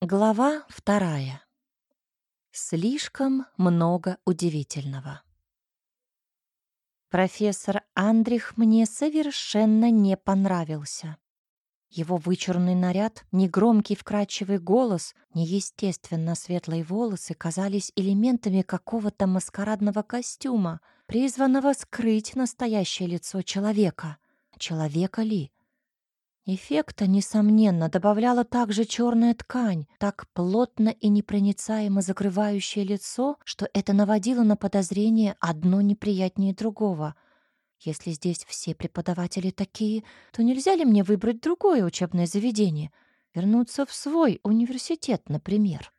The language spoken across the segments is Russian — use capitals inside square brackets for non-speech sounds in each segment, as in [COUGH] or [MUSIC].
Глава вторая. Слишком много удивительного. Профессор Андрих мне совершенно не понравился. Его вычурный наряд, негромкий вкрадчивый голос, неестественно светлые волосы казались элементами какого-то маскарадного костюма, призванного скрыть настоящее лицо человека. Человека ли? Эффекта, несомненно, добавляла также черная ткань, так плотно и непроницаемо закрывающее лицо, что это наводило на подозрение одно неприятнее другого. Если здесь все преподаватели такие, то нельзя ли мне выбрать другое учебное заведение? Вернуться в свой университет, например?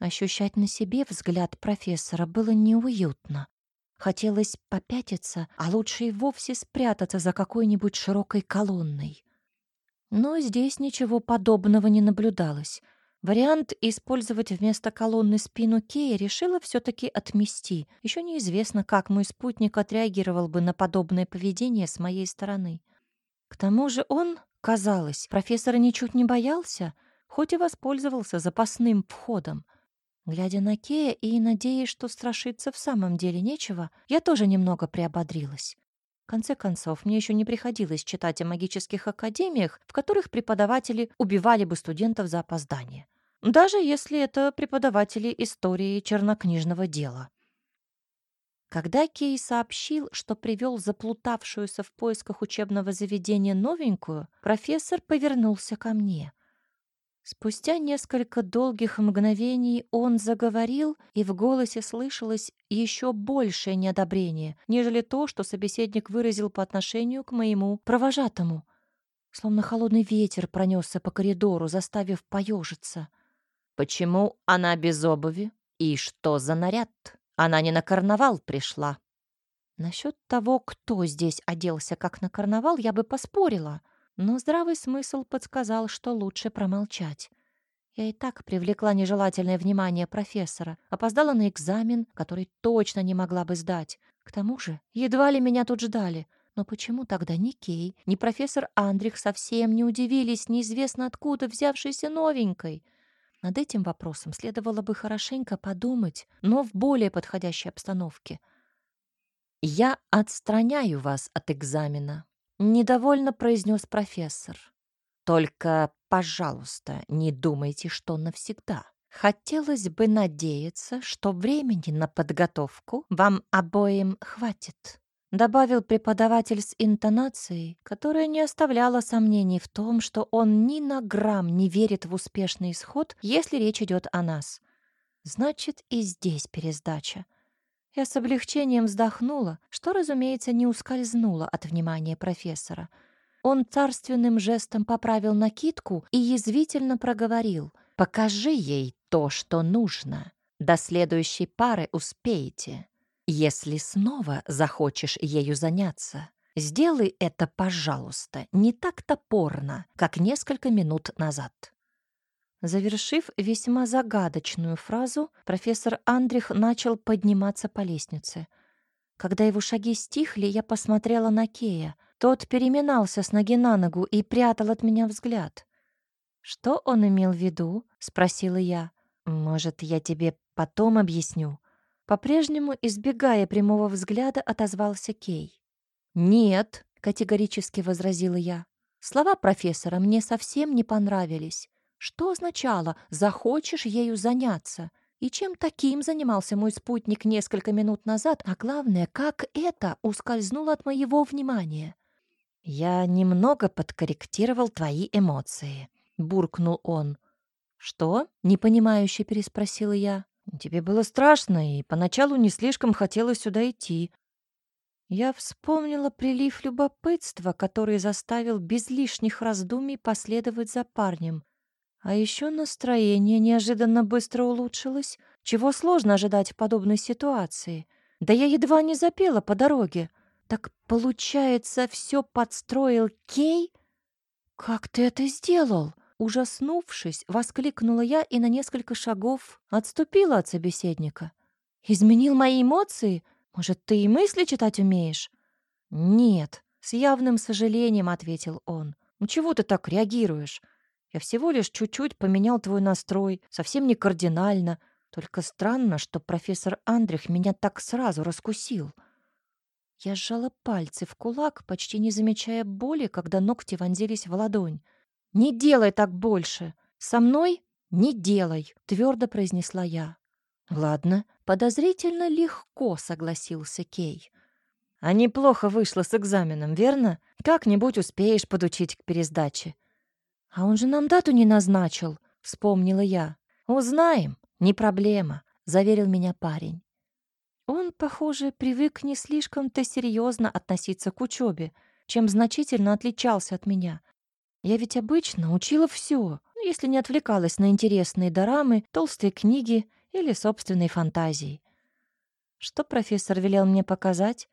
Ощущать на себе взгляд профессора было неуютно. Хотелось попятиться, а лучше и вовсе спрятаться за какой-нибудь широкой колонной. Но здесь ничего подобного не наблюдалось. Вариант использовать вместо колонны спину Кея решила все таки отмести. Еще неизвестно, как мой спутник отреагировал бы на подобное поведение с моей стороны. К тому же он, казалось, профессора ничуть не боялся, хоть и воспользовался запасным входом — Глядя на Кея и надеясь, что страшиться в самом деле нечего, я тоже немного приободрилась. В конце концов, мне еще не приходилось читать о магических академиях, в которых преподаватели убивали бы студентов за опоздание. Даже если это преподаватели истории чернокнижного дела. Когда Кей сообщил, что привел заплутавшуюся в поисках учебного заведения новенькую, профессор повернулся ко мне. Спустя несколько долгих мгновений он заговорил, и в голосе слышалось еще большее неодобрение, нежели то, что собеседник выразил по отношению к моему провожатому. Словно холодный ветер пронесся по коридору, заставив поежиться. «Почему она без обуви? И что за наряд? Она не на карнавал пришла». Насчет того, кто здесь оделся как на карнавал, я бы поспорила — но здравый смысл подсказал, что лучше промолчать. Я и так привлекла нежелательное внимание профессора, опоздала на экзамен, который точно не могла бы сдать. К тому же, едва ли меня тут ждали. Но почему тогда ни Кей, ни профессор Андрих совсем не удивились неизвестно откуда взявшейся новенькой? Над этим вопросом следовало бы хорошенько подумать, но в более подходящей обстановке. «Я отстраняю вас от экзамена», Недовольно произнес профессор. Только, пожалуйста, не думайте, что навсегда. Хотелось бы надеяться, что времени на подготовку вам обоим хватит. Добавил преподаватель с интонацией, которая не оставляла сомнений в том, что он ни на грамм не верит в успешный исход, если речь идет о нас. Значит, и здесь пересдача. Я с облегчением вздохнула, что, разумеется, не ускользнуло от внимания профессора. Он царственным жестом поправил накидку и язвительно проговорил. «Покажи ей то, что нужно. До следующей пары успеете. Если снова захочешь ею заняться, сделай это, пожалуйста, не так топорно, как несколько минут назад». Завершив весьма загадочную фразу, профессор Андрих начал подниматься по лестнице. Когда его шаги стихли, я посмотрела на Кея. Тот переминался с ноги на ногу и прятал от меня взгляд. «Что он имел в виду?» — спросила я. «Может, я тебе потом объясню?» По-прежнему, избегая прямого взгляда, отозвался Кей. «Нет», — категорически возразила я. Слова профессора мне совсем не понравились. Что означало «захочешь ею заняться»? И чем таким занимался мой спутник несколько минут назад, а главное, как это ускользнуло от моего внимания? «Я немного подкорректировал твои эмоции», — буркнул он. «Что?» — непонимающе переспросила я. «Тебе было страшно, и поначалу не слишком хотелось сюда идти». Я вспомнила прилив любопытства, который заставил без лишних раздумий последовать за парнем. А еще настроение неожиданно быстро улучшилось, чего сложно ожидать в подобной ситуации. Да я едва не запела по дороге. Так получается, все подстроил Кей? Как ты это сделал? Ужаснувшись, воскликнула я и на несколько шагов отступила от собеседника. Изменил мои эмоции? Может, ты и мысли читать умеешь? Нет, с явным сожалением ответил он. Ну чего ты так реагируешь? Я всего лишь чуть-чуть поменял твой настрой, совсем не кардинально. Только странно, что профессор Андрих меня так сразу раскусил. Я сжала пальцы в кулак, почти не замечая боли, когда ногти вонзились в ладонь. «Не делай так больше! Со мной не делай!» — твердо произнесла я. «Ладно, подозрительно легко», — согласился Кей. «А неплохо вышло с экзаменом, верно? Как-нибудь успеешь подучить к пересдаче». «А он же нам дату не назначил», — вспомнила я. «Узнаем, не проблема», — заверил меня парень. Он, похоже, привык не слишком-то серьезно относиться к учебе, чем значительно отличался от меня. Я ведь обычно учила все, если не отвлекалась на интересные дорамы, толстые книги или собственной фантазии. Что профессор велел мне показать?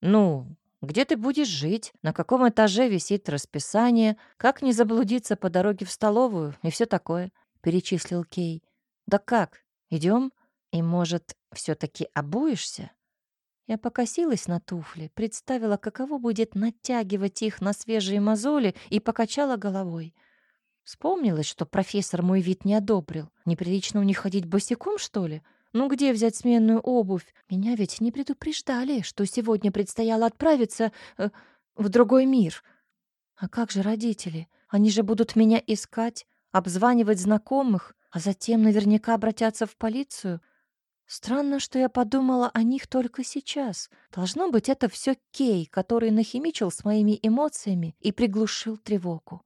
Ну, где ты будешь жить, на каком этаже висит расписание, как не заблудиться по дороге в столовую и все такое, перечислил Кей. Да как? Идем? И, может, все таки обуешься? Я покосилась на туфли, представила, каково будет натягивать их на свежие мозоли и покачала головой. Вспомнилось, что профессор мой вид не одобрил. Неприлично у них ходить босиком, что ли? Ну где взять сменную обувь? Меня ведь не предупреждали, что сегодня предстояло отправиться э, в другой мир. А как же родители? Они же будут меня искать, обзванивать знакомых, а затем наверняка обратятся в полицию. Странно, что я подумала о них только сейчас. Должно быть, это все Кей, который нахимичил с моими эмоциями и приглушил тревогу.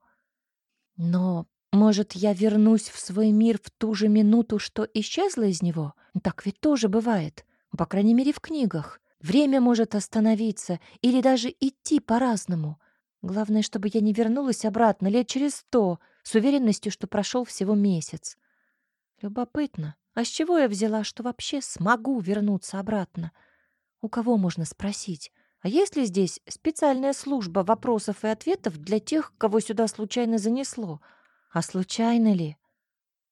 Но, может, я вернусь в свой мир в ту же минуту, что исчезла из него? Так ведь тоже бывает. По крайней мере, в книгах. Время может остановиться или даже идти по-разному. Главное, чтобы я не вернулась обратно лет через сто, с уверенностью, что прошел всего месяц. Любопытно, а с чего я взяла, что вообще смогу вернуться обратно? У кого можно спросить? А есть ли здесь специальная служба вопросов и ответов для тех, кого сюда случайно занесло? А случайно ли?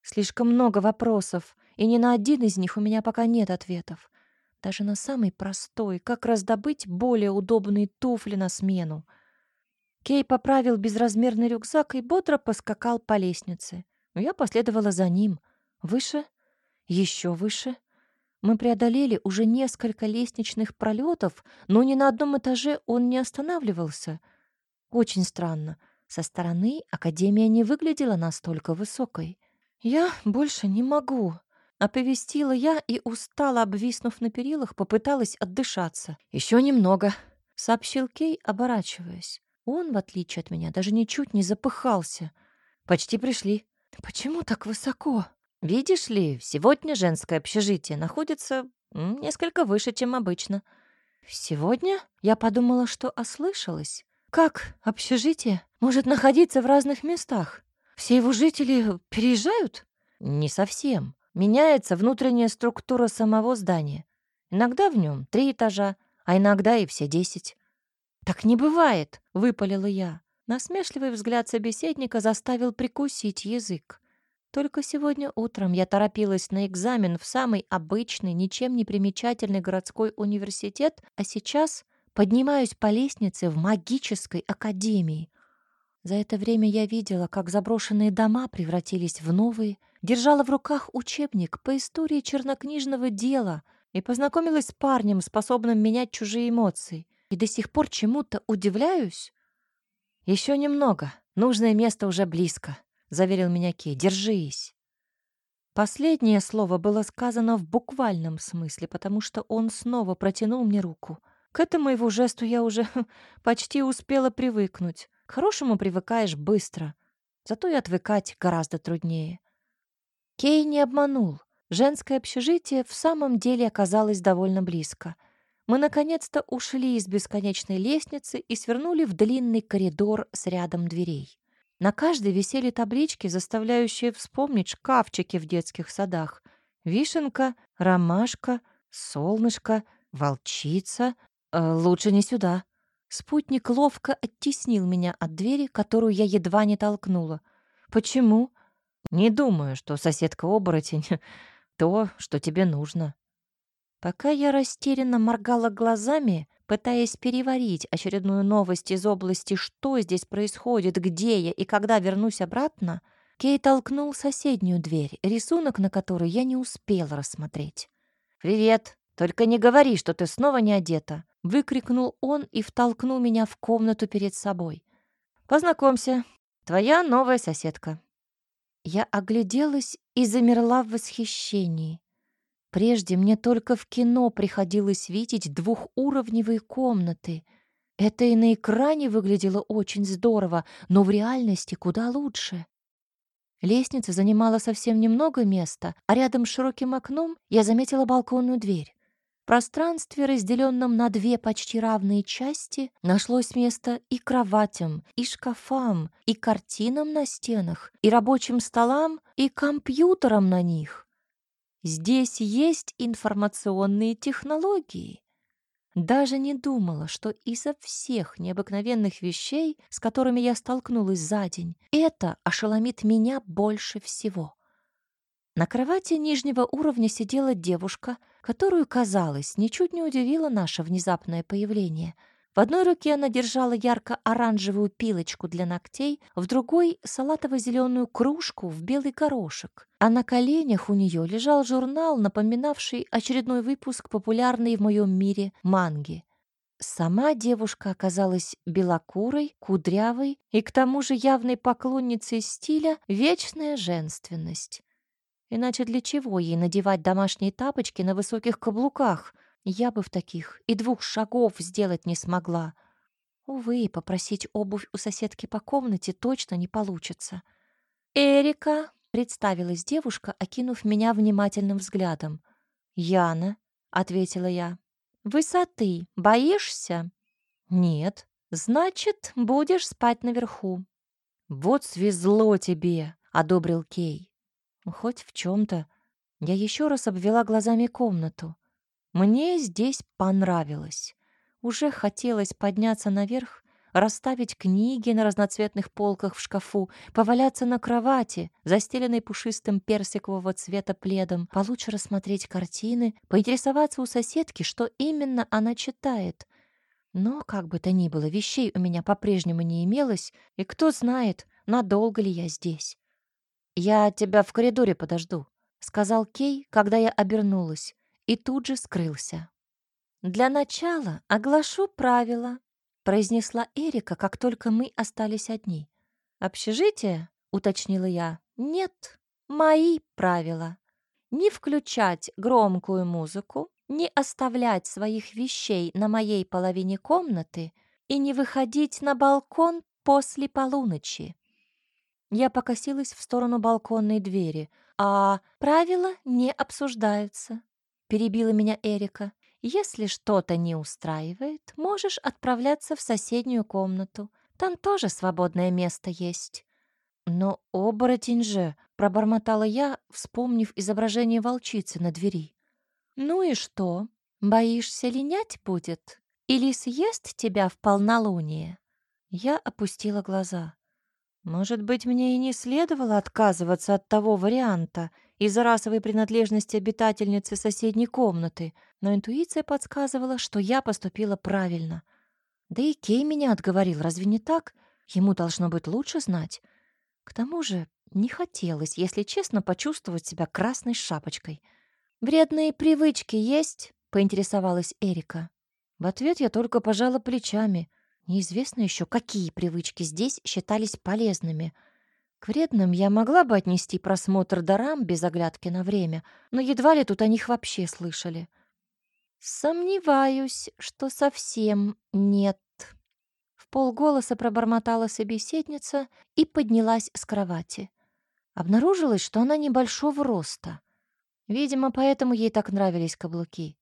Слишком много вопросов, и ни на один из них у меня пока нет ответов. Даже на самый простой, как раздобыть более удобные туфли на смену. Кей поправил безразмерный рюкзак и бодро поскакал по лестнице. Я последовала за ним. Выше, еще выше — мы преодолели уже несколько лестничных пролетов, но ни на одном этаже он не останавливался. Очень странно. Со стороны Академия не выглядела настолько высокой. «Я больше не могу», — оповестила я и, устало обвиснув на перилах, попыталась отдышаться. Еще немного», — сообщил Кей, оборачиваясь. Он, в отличие от меня, даже ничуть не запыхался. «Почти пришли». «Почему так высоко?» Видишь ли, сегодня женское общежитие находится несколько выше, чем обычно. Сегодня я подумала, что ослышалась. Как общежитие может находиться в разных местах? Все его жители переезжают? Не совсем. Меняется внутренняя структура самого здания. Иногда в нем три этажа, а иногда и все десять. Так не бывает, выпалила я. Насмешливый взгляд собеседника заставил прикусить язык. Только сегодня утром я торопилась на экзамен в самый обычный, ничем не примечательный городской университет, а сейчас поднимаюсь по лестнице в магической академии. За это время я видела, как заброшенные дома превратились в новые, держала в руках учебник по истории чернокнижного дела и познакомилась с парнем, способным менять чужие эмоции. И до сих пор чему-то удивляюсь. Еще немного, нужное место уже близко. — заверил меня Кей. «Держись». Последнее слово было сказано в буквальном смысле, потому что он снова протянул мне руку. К этому его жесту я уже [LAUGHS] почти успела привыкнуть. К хорошему привыкаешь быстро, зато и отвыкать гораздо труднее. Кей не обманул. Женское общежитие в самом деле оказалось довольно близко. Мы наконец-то ушли из бесконечной лестницы и свернули в длинный коридор с рядом дверей. На каждой висели таблички, заставляющие вспомнить шкафчики в детских садах. Вишенка, ромашка, солнышко, волчица. Э, лучше не сюда. Спутник ловко оттеснил меня от двери, которую я едва не толкнула. Почему? Не думаю, что соседка-оборотень [LAUGHS] — то, что тебе нужно. Пока я растерянно моргала глазами, пытаясь переварить очередную новость из области, что здесь происходит, где я и когда вернусь обратно, Кей толкнул соседнюю дверь, рисунок на которой я не успела рассмотреть. «Привет! Только не говори, что ты снова не одета!» — выкрикнул он и втолкнул меня в комнату перед собой. «Познакомься, твоя новая соседка». Я огляделась и замерла в восхищении. Прежде мне только в кино приходилось видеть двухуровневые комнаты. Это и на экране выглядело очень здорово, но в реальности куда лучше. Лестница занимала совсем немного места, а рядом с широким окном я заметила балконную дверь. Пространстве, разделенном на две почти равные части, нашлось место и кроватям, и шкафам, и картинам на стенах, и рабочим столам, и компьютерам на них. Здесь есть информационные технологии. Даже не думала, что из-за всех необыкновенных вещей, с которыми я столкнулась за день, это ошеломит меня больше всего. На кровати нижнего уровня сидела девушка, которую, казалось, ничуть не удивило наше внезапное появление — в одной руке она держала ярко-оранжевую пилочку для ногтей, в другой — салатово-зеленую кружку в белый горошек, а на коленях у нее лежал журнал, напоминавший очередной выпуск популярной в моем мире манги. Сама девушка оказалась белокурой, кудрявой и к тому же явной поклонницей стиля «вечная женственность». Иначе для чего ей надевать домашние тапочки на высоких каблуках — я бы в таких и двух шагов сделать не смогла. Увы, попросить обувь у соседки по комнате точно не получится. «Эрика!» — представилась девушка, окинув меня внимательным взглядом. «Яна!» — ответила я. «Высоты боишься?» «Нет». «Значит, будешь спать наверху». «Вот свезло тебе!» — одобрил Кей. Хоть в чем то Я еще раз обвела глазами комнату. Мне здесь понравилось. Уже хотелось подняться наверх, расставить книги на разноцветных полках в шкафу, поваляться на кровати, застеленной пушистым персикового цвета пледом, получше рассмотреть картины, поинтересоваться у соседки, что именно она читает. Но, как бы то ни было, вещей у меня по-прежнему не имелось, и кто знает, надолго ли я здесь. «Я тебя в коридоре подожду», — сказал Кей, когда я обернулась и тут же скрылся. «Для начала оглашу правила», — произнесла Эрика, как только мы остались одни. «Общежитие?» — уточнила я. «Нет, мои правила. Не включать громкую музыку, не оставлять своих вещей на моей половине комнаты и не выходить на балкон после полуночи». Я покосилась в сторону балконной двери, а правила не обсуждаются. — перебила меня Эрика. «Если что-то не устраивает, можешь отправляться в соседнюю комнату. Там тоже свободное место есть». «Но оборотень же!» — пробормотала я, вспомнив изображение волчицы на двери. «Ну и что? Боишься, линять будет? Или съест тебя в полнолуние?» Я опустила глаза. «Может быть, мне и не следовало отказываться от того варианта, из-за расовой принадлежности обитательницы соседней комнаты, но интуиция подсказывала, что я поступила правильно. Да и Кей меня отговорил, разве не так? Ему должно быть лучше знать. К тому же не хотелось, если честно, почувствовать себя красной шапочкой. «Вредные привычки есть?» — поинтересовалась Эрика. В ответ я только пожала плечами. Неизвестно еще, какие привычки здесь считались полезными — к вредным я могла бы отнести просмотр дарам без оглядки на время, но едва ли тут о них вообще слышали. «Сомневаюсь, что совсем нет». В полголоса пробормотала собеседница и поднялась с кровати. Обнаружилось, что она небольшого роста. Видимо, поэтому ей так нравились каблуки.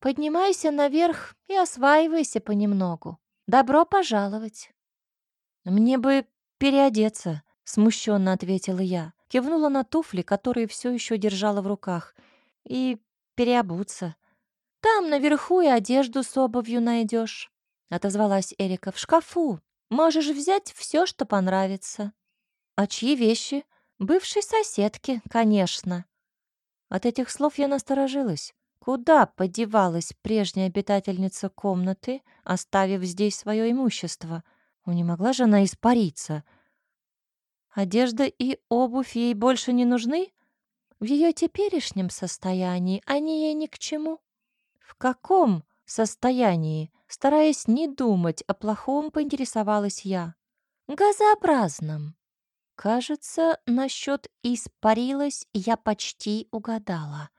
«Поднимайся наверх и осваивайся понемногу. Добро пожаловать!» «Мне бы переодеться», смущенно ответила я. Кивнула на туфли, которые все еще держала в руках, и переобуться. Там наверху и одежду с обувью найдешь, отозвалась Эрика. В шкафу. Можешь взять все, что понравится. А чьи вещи? Бывшей соседки, конечно. От этих слов я насторожилась. Куда подевалась прежняя обитательница комнаты, оставив здесь свое имущество? Ну, не могла же она испариться. Одежда и обувь ей больше не нужны? В ее теперешнем состоянии они ей ни к чему. В каком состоянии? Стараясь не думать о плохом, поинтересовалась я. Газообразном. Кажется, насчет «испарилась» я почти угадала.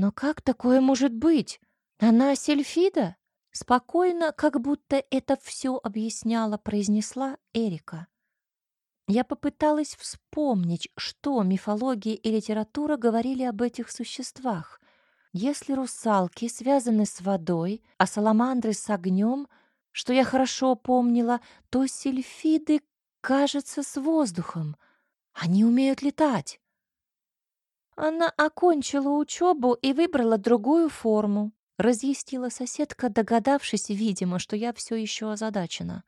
Но как такое может быть? Она сельфида? Спокойно, как будто это все объясняла, произнесла Эрика. Я попыталась вспомнить, что мифология и литература говорили об этих существах. Если русалки связаны с водой, а саламандры с огнем, что я хорошо помнила, то сельфиды, кажется, с воздухом. Они умеют летать. Она окончила учебу и выбрала другую форму, разъяснила соседка, догадавшись, видимо, что я все еще озадачена.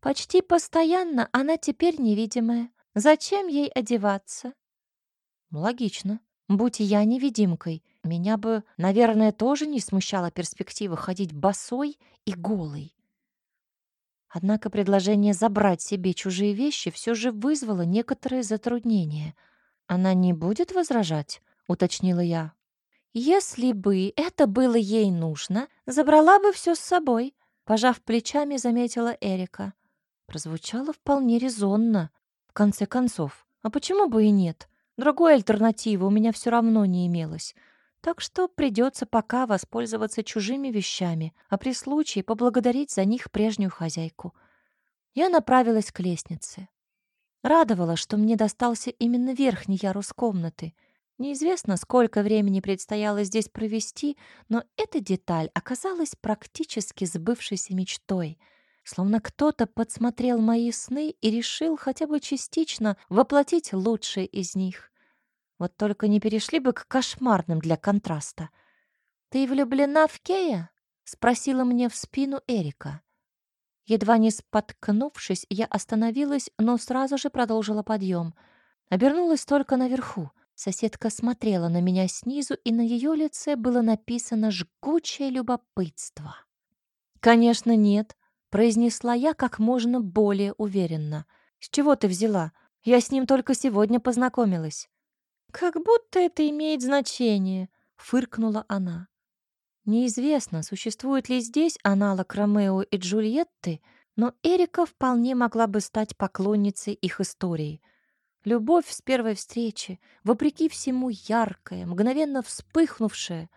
Почти постоянно она теперь невидимая. Зачем ей одеваться? Логично. Будь я невидимкой, меня бы, наверное, тоже не смущала перспектива ходить босой и голой. Однако предложение забрать себе чужие вещи все же вызвало некоторые затруднения. «Она не будет возражать?» — уточнила я. «Если бы это было ей нужно, забрала бы все с собой», — пожав плечами, заметила Эрика. Прозвучало вполне резонно. В конце концов, а почему бы и нет? Другой альтернативы у меня все равно не имелось. Так что придется пока воспользоваться чужими вещами, а при случае поблагодарить за них прежнюю хозяйку. Я направилась к лестнице. Радовало, что мне достался именно верхний ярус комнаты. Неизвестно, сколько времени предстояло здесь провести, но эта деталь оказалась практически сбывшейся мечтой — Словно кто-то подсмотрел мои сны и решил хотя бы частично воплотить лучшие из них. Вот только не перешли бы к кошмарным для контраста. «Ты влюблена в Кея?» — спросила мне в спину Эрика. Едва не споткнувшись, я остановилась, но сразу же продолжила подъем. Обернулась только наверху. Соседка смотрела на меня снизу, и на ее лице было написано жгучее любопытство. «Конечно, нет произнесла я как можно более уверенно. «С чего ты взяла? Я с ним только сегодня познакомилась». «Как будто это имеет значение», — фыркнула она. Неизвестно, существует ли здесь аналог Ромео и Джульетты, но Эрика вполне могла бы стать поклонницей их истории. Любовь с первой встречи, вопреки всему яркая, мгновенно вспыхнувшая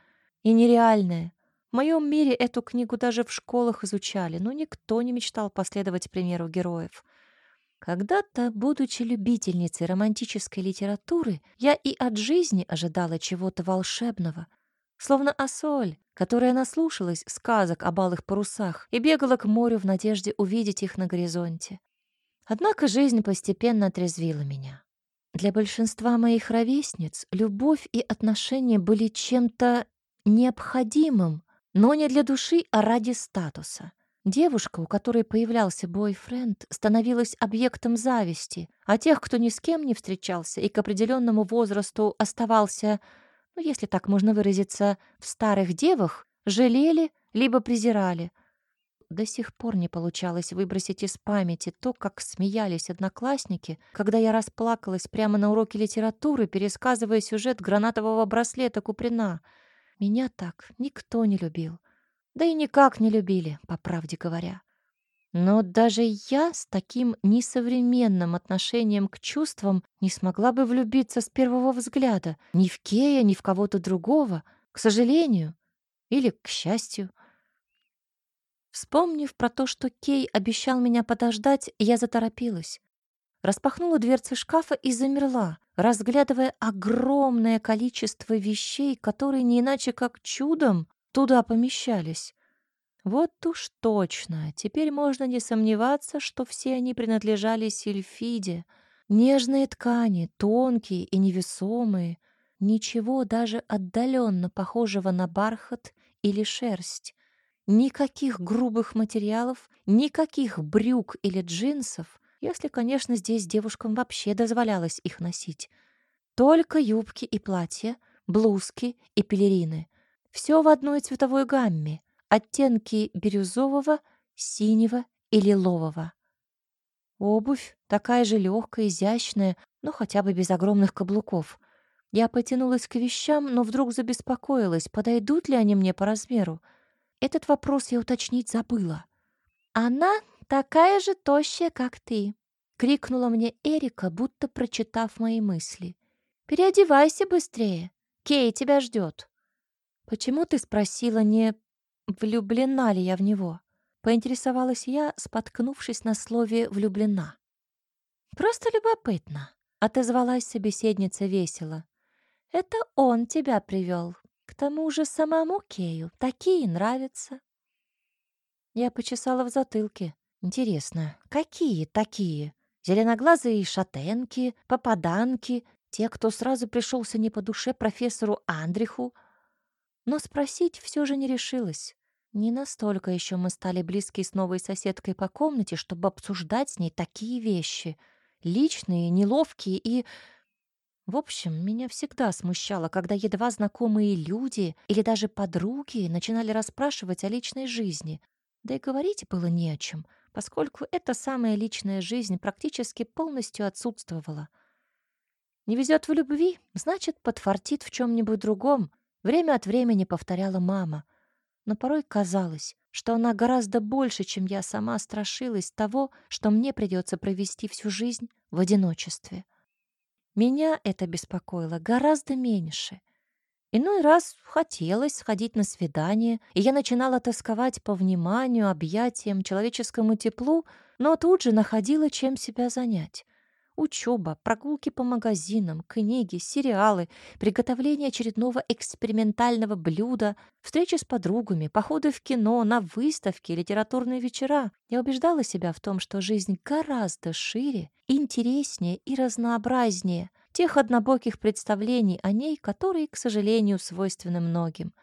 и нереальная — в моем мире эту книгу даже в школах изучали, но никто не мечтал последовать примеру героев. Когда-то, будучи любительницей романтической литературы, я и от жизни ожидала чего-то волшебного, словно осоль, которая наслушалась сказок о балых парусах и бегала к морю в надежде увидеть их на горизонте. Однако жизнь постепенно отрезвила меня. Для большинства моих ровесниц любовь и отношения были чем-то необходимым, но не для души, а ради статуса. Девушка, у которой появлялся бойфренд, становилась объектом зависти, а тех, кто ни с кем не встречался и к определенному возрасту оставался, ну, если так можно выразиться, в старых девах, жалели либо презирали. До сих пор не получалось выбросить из памяти то, как смеялись одноклассники, когда я расплакалась прямо на уроке литературы, пересказывая сюжет гранатового браслета Куприна — меня так никто не любил. Да и никак не любили, по правде говоря. Но даже я с таким несовременным отношением к чувствам не смогла бы влюбиться с первого взгляда ни в Кея, ни в кого-то другого, к сожалению или к счастью. Вспомнив про то, что Кей обещал меня подождать, я заторопилась. Распахнула дверцы шкафа и замерла, разглядывая огромное количество вещей, которые не иначе как чудом туда помещались. Вот уж точно, теперь можно не сомневаться, что все они принадлежали Сильфиде. Нежные ткани, тонкие и невесомые, ничего даже отдаленно похожего на бархат или шерсть. Никаких грубых материалов, никаких брюк или джинсов, если, конечно, здесь девушкам вообще дозволялось их носить. Только юбки и платья, блузки и пелерины. Все в одной цветовой гамме. Оттенки бирюзового, синего и лилового. Обувь такая же легкая, изящная, но хотя бы без огромных каблуков. Я потянулась к вещам, но вдруг забеспокоилась, подойдут ли они мне по размеру. Этот вопрос я уточнить забыла. «Она такая же тощая, как ты», — крикнула мне Эрика, будто прочитав мои мысли. «Переодевайся быстрее. Кей тебя ждет». «Почему ты спросила, не влюблена ли я в него?» Поинтересовалась я, споткнувшись на слове «влюблена». «Просто любопытно», — отозвалась собеседница весело. «Это он тебя привел. К тому же самому Кею такие нравятся». Я почесала в затылке. Интересно, какие такие? Зеленоглазые шатенки, попаданки, те, кто сразу пришелся не по душе профессору Андриху. Но спросить все же не решилась. Не настолько еще мы стали близки с новой соседкой по комнате, чтобы обсуждать с ней такие вещи. Личные, неловкие и... В общем, меня всегда смущало, когда едва знакомые люди или даже подруги начинали расспрашивать о личной жизни. Да и говорить было не о чем, поскольку эта самая личная жизнь практически полностью отсутствовала. Не везет в любви, значит, подфартит в чем-нибудь другом. Время от времени повторяла мама — но порой казалось, что она гораздо больше, чем я сама страшилась того, что мне придется провести всю жизнь в одиночестве. Меня это беспокоило гораздо меньше. Иной раз хотелось сходить на свидание, и я начинала тосковать по вниманию, объятиям, человеческому теплу, но тут же находила, чем себя занять. Учеба, прогулки по магазинам, книги, сериалы, приготовление очередного экспериментального блюда, встречи с подругами, походы в кино, на выставки, литературные вечера. Я убеждала себя в том, что жизнь гораздо шире, интереснее и разнообразнее тех однобоких представлений о ней, которые, к сожалению, свойственны многим.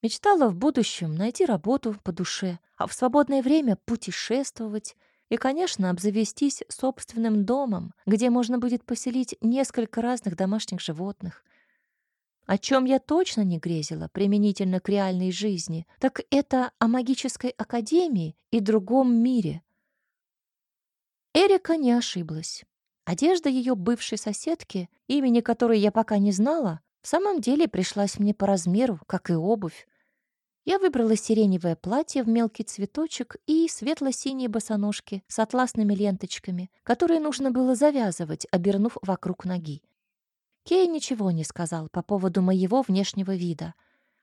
Мечтала в будущем найти работу по душе, а в свободное время путешествовать, и, конечно, обзавестись собственным домом, где можно будет поселить несколько разных домашних животных. О чем я точно не грезила применительно к реальной жизни, так это о магической академии и другом мире. Эрика не ошиблась. Одежда ее бывшей соседки, имени которой я пока не знала, в самом деле пришлась мне по размеру, как и обувь. Я выбрала сиреневое платье в мелкий цветочек и светло-синие босоножки с атласными ленточками, которые нужно было завязывать, обернув вокруг ноги. Кей ничего не сказал по поводу моего внешнего вида.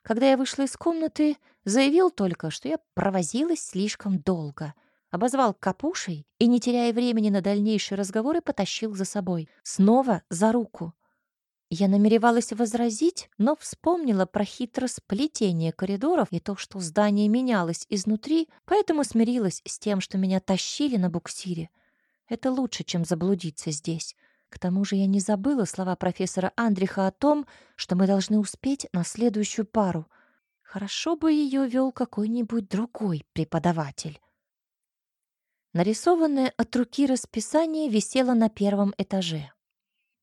Когда я вышла из комнаты, заявил только, что я провозилась слишком долго. Обозвал капушей и, не теряя времени на дальнейшие разговоры, потащил за собой. Снова за руку. Я намеревалась возразить, но вспомнила про хитросплетение коридоров и то, что здание менялось изнутри, поэтому смирилась с тем, что меня тащили на буксире. Это лучше, чем заблудиться здесь. К тому же я не забыла слова профессора Андриха о том, что мы должны успеть на следующую пару. Хорошо бы ее вел какой-нибудь другой преподаватель. Нарисованное от руки расписание висело на первом этаже.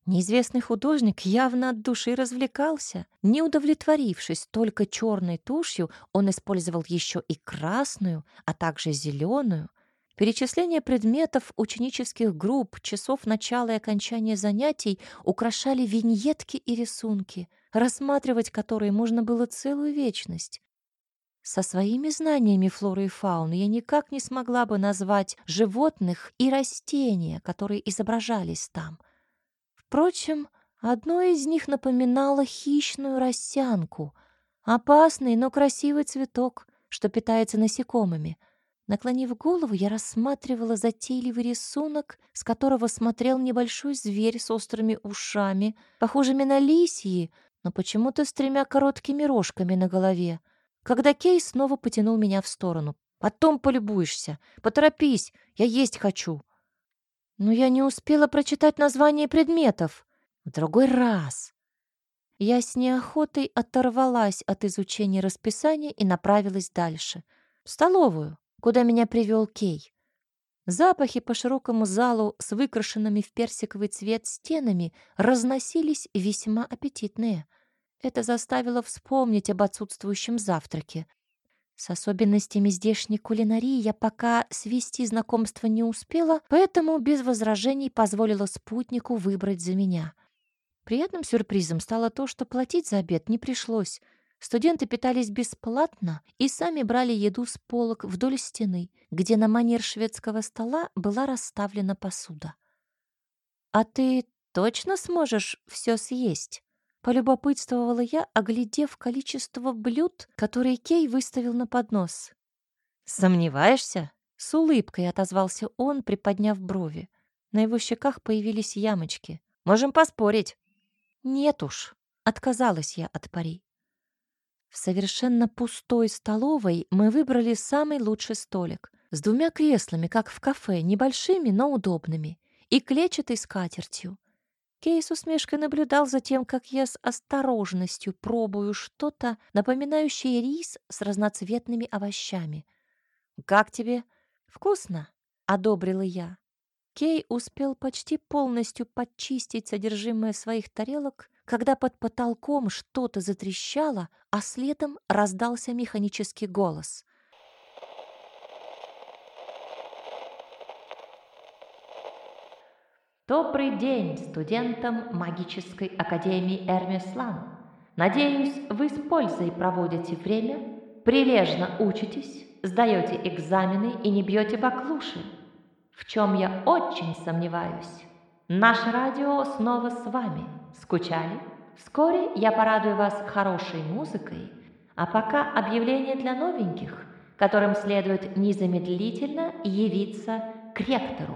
Неизвестный художник явно от души развлекался. Не удовлетворившись только черной тушью, он использовал еще и красную, а также зеленую. Перечисление предметов ученических групп, часов начала и окончания занятий украшали виньетки и рисунки, рассматривать которые можно было целую вечность. Со своими знаниями флоры и фауны я никак не смогла бы назвать животных и растения, которые изображались там — Впрочем, одно из них напоминало хищную росянку, опасный, но красивый цветок, что питается насекомыми. Наклонив голову, я рассматривала затейливый рисунок, с которого смотрел небольшой зверь с острыми ушами, похожими на лисьи, но почему-то с тремя короткими рожками на голове. Когда Кей снова потянул меня в сторону. «Потом полюбуешься. Поторопись, я есть хочу». Но я не успела прочитать название предметов. В другой раз. Я с неохотой оторвалась от изучения расписания и направилась дальше. В столовую, куда меня привел Кей. Запахи по широкому залу с выкрашенными в персиковый цвет стенами разносились весьма аппетитные. Это заставило вспомнить об отсутствующем завтраке. С особенностями здешней кулинарии я пока свести знакомство не успела, поэтому без возражений позволила спутнику выбрать за меня. Приятным сюрпризом стало то, что платить за обед не пришлось. Студенты питались бесплатно и сами брали еду с полок вдоль стены, где на манер шведского стола была расставлена посуда. «А ты точно сможешь все съесть?» Полюбопытствовала я, оглядев количество блюд, которые Кей выставил на поднос. «Сомневаешься?» — с улыбкой отозвался он, приподняв брови. На его щеках появились ямочки. «Можем поспорить». «Нет уж», — отказалась я от пари. В совершенно пустой столовой мы выбрали самый лучший столик с двумя креслами, как в кафе, небольшими, но удобными, и клетчатой скатертью. Кей с усмешкой наблюдал за тем, как я с осторожностью пробую что-то, напоминающее рис с разноцветными овощами. «Как тебе?» «Вкусно», — одобрила я. Кей успел почти полностью подчистить содержимое своих тарелок когда под потолком что-то затрещало, а следом раздался механический голос. Добрый день студентам магической академии Эрмеслан. Надеюсь, вы с пользой проводите время, прилежно учитесь, сдаете экзамены и не бьете баклуши. В чем я очень сомневаюсь. Наше радио снова с вами. Скучали? Вскоре я порадую вас хорошей музыкой, а пока объявление для новеньких, которым следует незамедлительно явиться к ректору.